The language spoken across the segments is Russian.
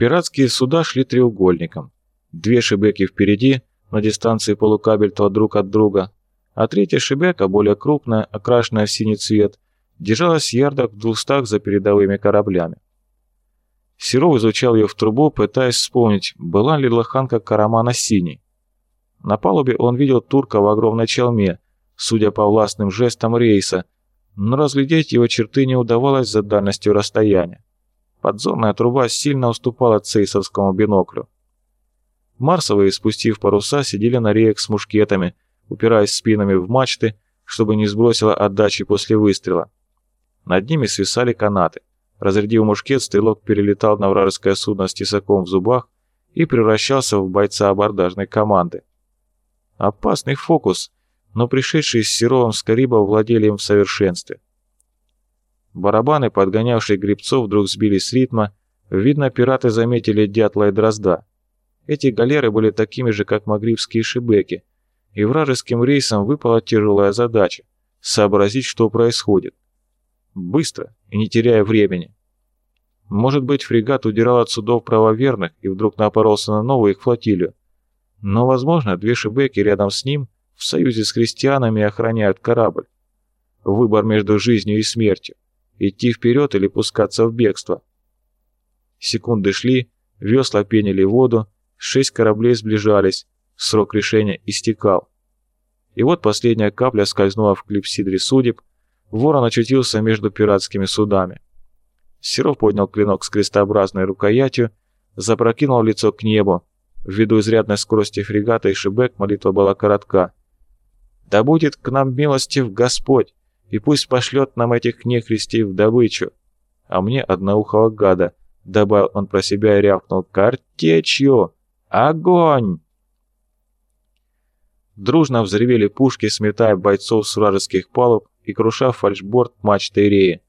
Пиратские суда шли треугольником. Две шибеки впереди, на дистанции полукабельтова друг от друга, а третья шибека, более крупная, окрашенная в синий цвет, держалась ярдах в двухстах за передовыми кораблями. Серов изучал ее в трубу, пытаясь вспомнить, была ли лоханка Карамана синей. На палубе он видел турка в огромной челме, судя по властным жестам рейса, но разглядеть его черты не удавалось за дальностью расстояния. Подзорная труба сильно уступала цейсовскому биноклю. Марсовые, спустив паруса, сидели на реях с мушкетами, упираясь спинами в мачты, чтобы не сбросило отдачи после выстрела. Над ними свисали канаты. Разрядив мушкет, стрелок перелетал на вражеское судно с тесаком в зубах и превращался в бойца абордажной команды. Опасный фокус, но пришедшие с Серовым с Кариба владели им в совершенстве. Барабаны, подгонявшие грибцов, вдруг сбились с ритма. Видно, пираты заметили дятла и дрозда. Эти галеры были такими же, как магрибские шибеки, и вражеским рейсам выпала тяжелая задача — сообразить, что происходит. Быстро и не теряя времени. Может быть, фрегат удирал от судов правоверных и вдруг напоролся на новую их флотилию. Но, возможно, две шибеки рядом с ним в союзе с христианами охраняют корабль. Выбор между жизнью и смертью. Идти вперед или пускаться в бегство. Секунды шли, весла пенили воду, шесть кораблей сближались, срок решения истекал. И вот последняя капля скользнула в клипсидре судеб, ворон очутился между пиратскими судами. Серов поднял клинок с крестообразной рукоятью, запрокинул лицо к небу. Ввиду изрядной скорости фрегата и шибек молитва была коротка. «Да будет к нам милостив Господь, и пусть пошлет нам этих нехристей в добычу. А мне одноухого гада», — добавил он про себя и рявкнул, — «картечью! Огонь!» Дружно взревели пушки, сметая бойцов с вражеских палуб и круша фальшборд мачты реи.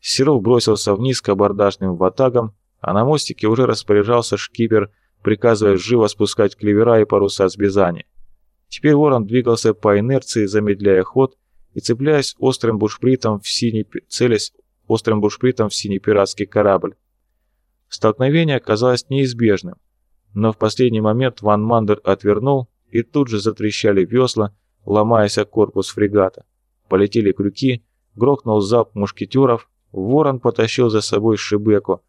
Серов бросился вниз к абордажным ватагам, а на мостике уже распоряжался шкипер, приказывая живо спускать клевера и паруса с бизани. Теперь ворон двигался по инерции, замедляя ход и цепляясь острым бушпритом в синий, целясь острым бушпритом в синий пиратский корабль. Столкновение оказалось неизбежным, но в последний момент Ван Мандер отвернул, и тут же затрещали весла, ломаясь о корпус фрегата. Полетели крюки, грохнул залп мушкетеров, ворон потащил за собой Шибеку,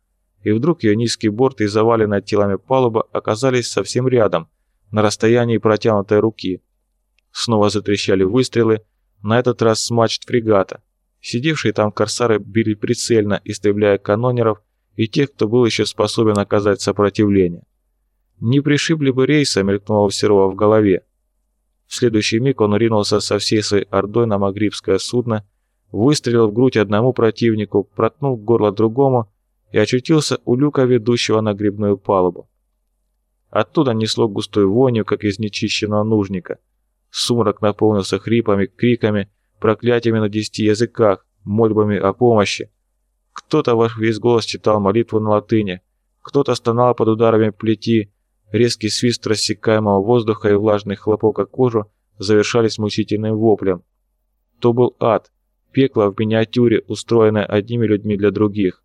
и вдруг ее низкий борт и заваленная телами палуба оказались совсем рядом, на расстоянии протянутой руки. Снова затрещали выстрелы, на этот раз с мачт фрегата. Сидевшие там корсары били прицельно, истребляя канонеров и тех, кто был еще способен оказать сопротивление. Не пришибли бы рейса, мелькнуло у Серова в голове. В следующий миг он ринулся со всей своей ордой на магрибское судно, выстрелил в грудь одному противнику, проткнул горло другому и очутился у люка, ведущего на грибную палубу. Оттуда несло густой вонью, как из нечищенного нужника. Сумрак наполнился хрипами, криками, проклятиями на десяти языках, мольбами о помощи. Кто-то во весь голос читал молитву на латыни, кто-то стонал под ударами плети, резкий свист рассекаемого воздуха и влажный хлопок о кожу завершались мучительным воплем. То был ад, пекло в миниатюре, устроенное одними людьми для других.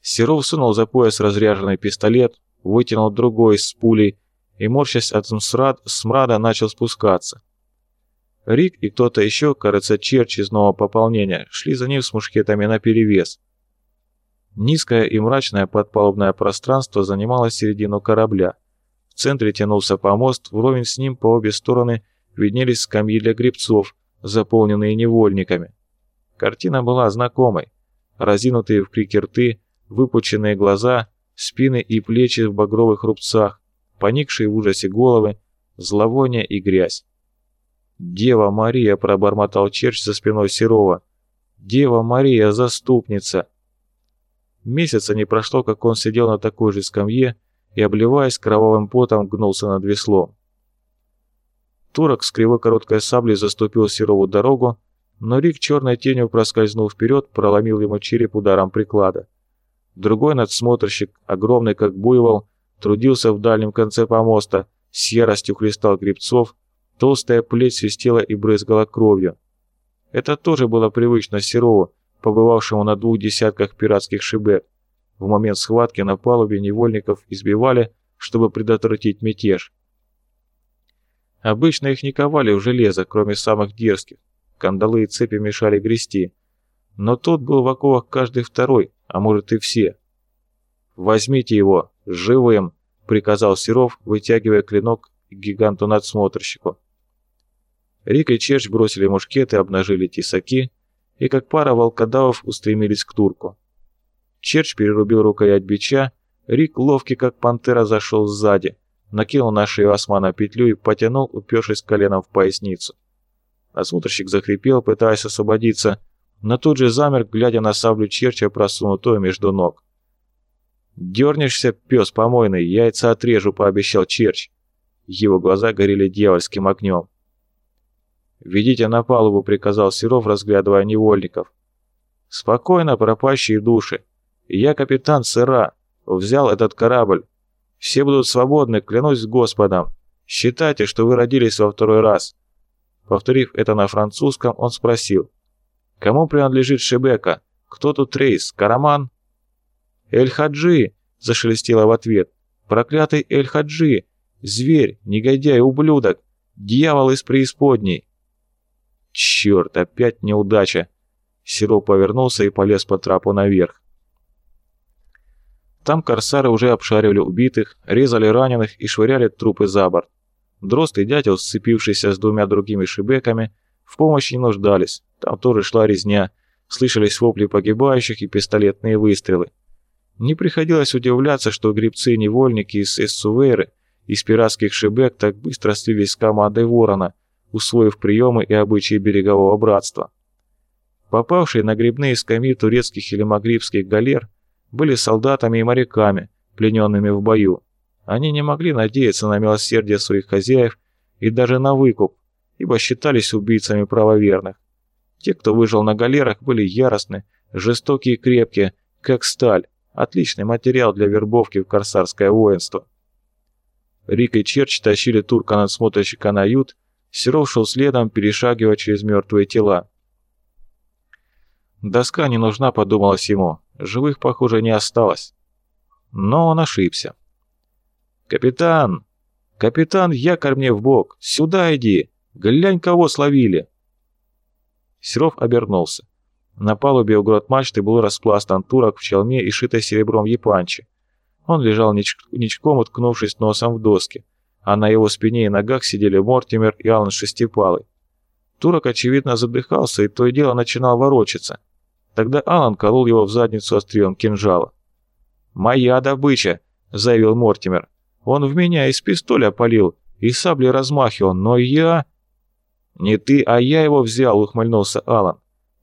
Серов сунул за пояс разряженный пистолет, вытянул другой с пулей и, морщась от смрад, смрада, начал спускаться. Рик и кто-то еще, кажется, Черч из нового пополнения, шли за ним с мушкетами наперевес. Низкое и мрачное подпалубное пространство занимало середину корабля. В центре тянулся помост, вровень с ним по обе стороны виднелись скамьи для гребцов, заполненные невольниками. Картина была знакомой. Разинутые в крике рты, выпученные глаза, спины и плечи в багровых рубцах, поникшие в ужасе головы, зловоние и грязь. «Дева Мария!» — пробормотал Черч за спиной Серова. «Дева Мария, заступница!» Месяца не прошло, как он сидел на такой же скамье и, обливаясь кровавым потом, гнулся над веслом. Турок с кривой короткой саблей заступил Серову дорогу, но Рик черной тенью проскользнул вперед, проломил ему череп ударом приклада. Другой надсмотрщик, огромный как буйвол, трудился в дальнем конце помоста, с яростью хлестал грибцов, толстая плеть свистела и брызгала кровью. Это тоже было привычно Серову, побывавшему на двух десятках пиратских шибек. В момент схватки на палубе невольников избивали, чтобы предотвратить мятеж. Обычно их не ковали в железо, кроме самых дерзких. Кандалы и цепи мешали грести. Но тут был в оковах каждый второй, а может и все. «Возьмите его! Живым!» — приказал Серов, вытягивая клинок к гиганту-надсмотрщику. Рик и Черч бросили мушкеты, обнажили тесаки и, как пара волкодавов, устремились к турку. Черч перерубил рукоять бича, Рик, ловкий как пантера, зашел сзади, накинул на шею османа петлю и потянул, упершись коленом в поясницу. Осмотрщик захрипел, пытаясь освободиться, но тут же замер, глядя на саблю Черча, просунутую между ног. «Дернешься, пес помойный, яйца отрежу», — пообещал Черч. Его глаза горели дьявольским огнем. «Ведите на палубу», — приказал Серов, разглядывая невольников. «Спокойно, пропащие души. Я капитан Сыра, взял этот корабль. Все будут свободны, клянусь Господом. Считайте, что вы родились во второй раз». Повторив это на французском, он спросил. «Кому принадлежит Шебека? Кто тут рейс? Караман?» «Эль-Хаджи!» — зашелестело в ответ. «Проклятый Эль-Хаджи! Зверь, негодяй, ублюдок! Дьявол из преисподней!» Черт, опять неудача. Сироп повернулся и полез по трапу наверх. Там корсары уже обшаривали убитых, резали раненых и швыряли трупы за борт. Дрозд и дятел, сцепившиеся с двумя другими шибеками, в помощи не нуждались. Там тоже шла резня, слышались вопли погибающих и пистолетные выстрелы. Не приходилось удивляться, что грибцы-невольники из Эссувейры, из пиратских шибек так быстро слились с командой Ворона – усвоив приемы и обычаи берегового братства. Попавшие на грибные скамьи турецких или магрибских галер были солдатами и моряками, плененными в бою. Они не могли надеяться на милосердие своих хозяев и даже на выкуп, ибо считались убийцами правоверных. Те, кто выжил на галерах, были яростны, жестокие и крепкие, как сталь, отличный материал для вербовки в корсарское воинство. Рик и Черч тащили турка-надсмотрщика на ют, Серов шел следом, перешагивая через мертвые тела. Доска не нужна, подумалось ему. Живых, похоже, не осталось. Но он ошибся. «Капитан! Капитан, якорь мне в бок! Сюда иди! Глянь, кого словили!» Серов обернулся. На палубе у грот мачты был распластан турок в челме и шитой серебром япанчи. Он лежал нич ничком, уткнувшись носом в доски а на его спине и ногах сидели Мортимер и Алан Шестипалый. Турок, очевидно, задыхался и то и дело начинал ворочаться. Тогда Алан колол его в задницу острием кинжала. «Моя добыча!» — заявил Мортимер. «Он в меня из пистоля полил и саблей размахивал, но я...» «Не ты, а я его взял!» — ухмыльнулся Алан.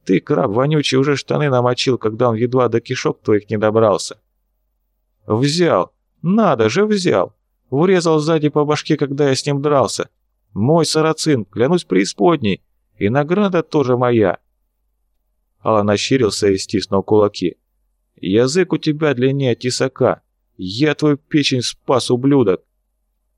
«Ты, краб вонючий, уже штаны намочил, когда он едва до кишок твоих не добрался». «Взял! Надо же, взял! Врезал сзади по башке, когда я с ним дрался. Мой сарацин, клянусь преисподней. И награда тоже моя. Алан ощерился и стиснул кулаки. Язык у тебя длиннее тесака. Я твою печень спас, ублюдок.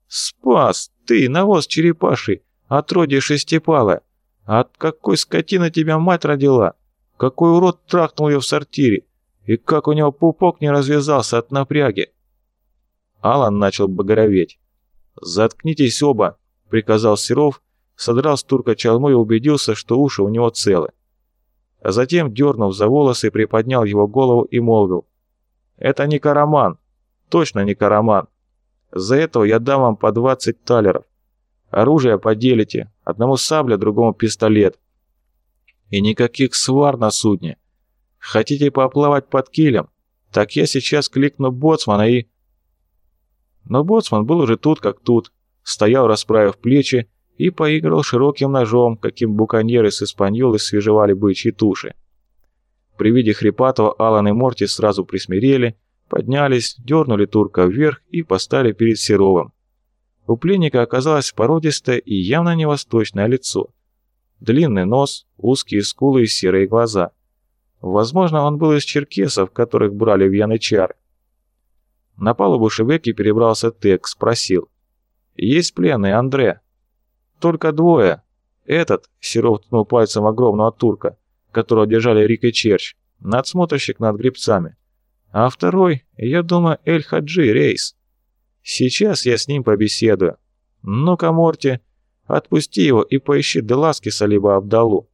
Спас? Ты, навоз черепаший, отродье шестипалое. От какой скотины тебя мать родила? Какой урод трахнул ее в сортире? И как у него пупок не развязался от напряги? Алан начал багроветь. «Заткнитесь оба!» — приказал Серов, содрал с турка чалму и убедился, что уши у него целы. А затем, дернув за волосы, приподнял его голову и молвил. «Это не караман! Точно не караман! За этого я дам вам по 20 талеров. Оружие поделите, одному сабля, другому пистолет. И никаких свар на судне. Хотите поплавать под килем? Так я сейчас кликну боцмана и...» Но боцман был уже тут как тут, стоял, расправив плечи, и поиграл широким ножом, каким буконьеры с испаньолы свежевали бычьи туши. При виде хрипатого Алан и Морти сразу присмирели, поднялись, дернули турка вверх и поставили перед Серовым. У пленника оказалось породистое и явно не восточное лицо. Длинный нос, узкие скулы и серые глаза. Возможно, он был из черкесов, которых брали в янычары. На палубу Шевеки перебрался Тек, спросил. «Есть пленный, Андре?» «Только двое. Этот», — Серов ткнул пальцем огромного турка, которого держали Рик и Черч, надсмотрщик над грибцами. А второй, я думаю, Эль-Хаджи Рейс. Сейчас я с ним побеседую. Ну-ка, Морти, отпусти его и поищи Деласкиса либо Абдалу.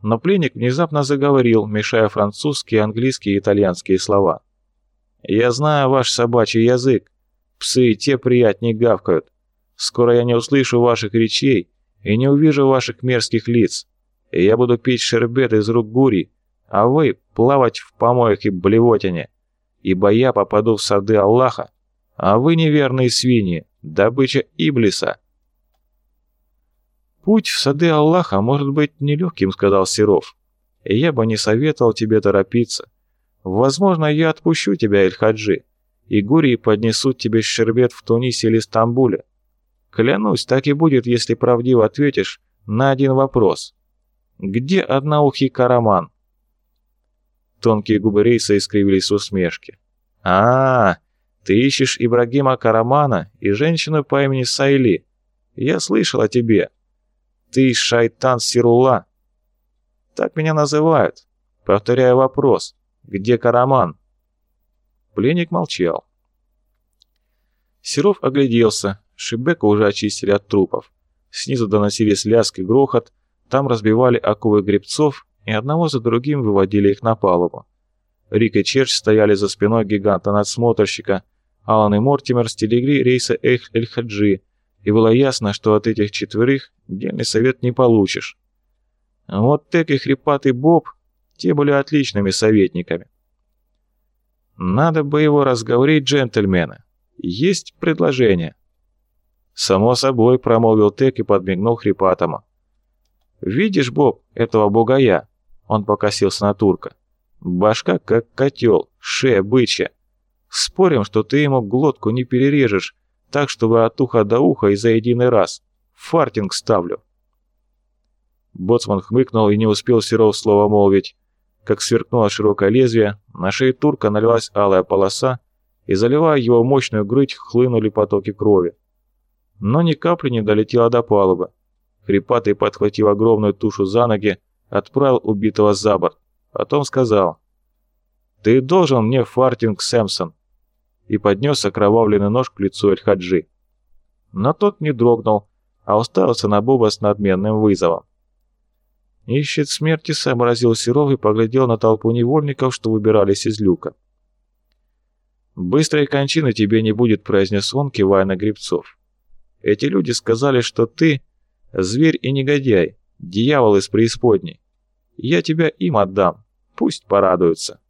Но пленник внезапно заговорил, мешая французские, английские и итальянские слова. «Я знаю ваш собачий язык. Псы и те приятнее гавкают. Скоро я не услышу ваших речей и не увижу ваших мерзких лиц. И я буду пить шербет из рук гури, а вы плавать в помоях и блевотине. Ибо я попаду в сады Аллаха, а вы неверные свиньи, добыча Иблиса». «Путь в сады Аллаха может быть нелегким», — сказал Серов. «И я бы не советовал тебе торопиться. Возможно, я отпущу тебя, Эль-Хаджи, и гурии поднесут тебе щербет в Тунисе или Стамбуле. Клянусь, так и будет, если правдиво ответишь на один вопрос. Где одноухий Караман?» Тонкие губы Рейса искривились в усмешке. а, -а, -а ты ищешь Ибрагима Карамана и женщину по имени Сайли. Я слышал о тебе. Ты шайтан Сирула. Так меня называют. Повторяю вопрос. Где Караман? Пленник молчал. Серов огляделся. Шибека уже очистили от трупов. Снизу доносились лязг и грохот. Там разбивали оковы гребцов и одного за другим выводили их на палубу. Рик и Черч стояли за спиной гиганта-надсмотрщика. Алан и Мортимер стерегли рейса Эль-Хаджи, и было ясно, что от этих четверых дельный совет не получишь. Вот Тек и Хрипатый Боб, те были отличными советниками. Надо бы его разговорить, джентльмены. Есть предложение. Само собой, промолвил Тек и подмигнул Хрипатому. Видишь, Боб, этого бугая? Он покосился на турка. Башка как котел, шея бычья. Спорим, что ты ему глотку не перережешь, так, чтобы от уха до уха и за единый раз. Фартинг ставлю». Боцман хмыкнул и не успел Серов слово молвить. Как сверкнуло широкое лезвие, на шее турка налилась алая полоса, и, заливая его мощную грудь, хлынули потоки крови. Но ни капли не долетела до палубы. Хрипатый, подхватив огромную тушу за ноги, отправил убитого за борт. Потом сказал, «Ты должен мне фартинг, Сэмсон и поднес окровавленный нож к лицу Эль-Хаджи. Но тот не дрогнул, а уставился на Боба с надменным вызовом. «Ищет смерти», — сообразил Серов и поглядел на толпу невольников, что выбирались из люка. «Быстрой кончины тебе не будет», — произнес он, кивая на грибцов. «Эти люди сказали, что ты — зверь и негодяй, дьявол из преисподней. Я тебя им отдам, пусть порадуются».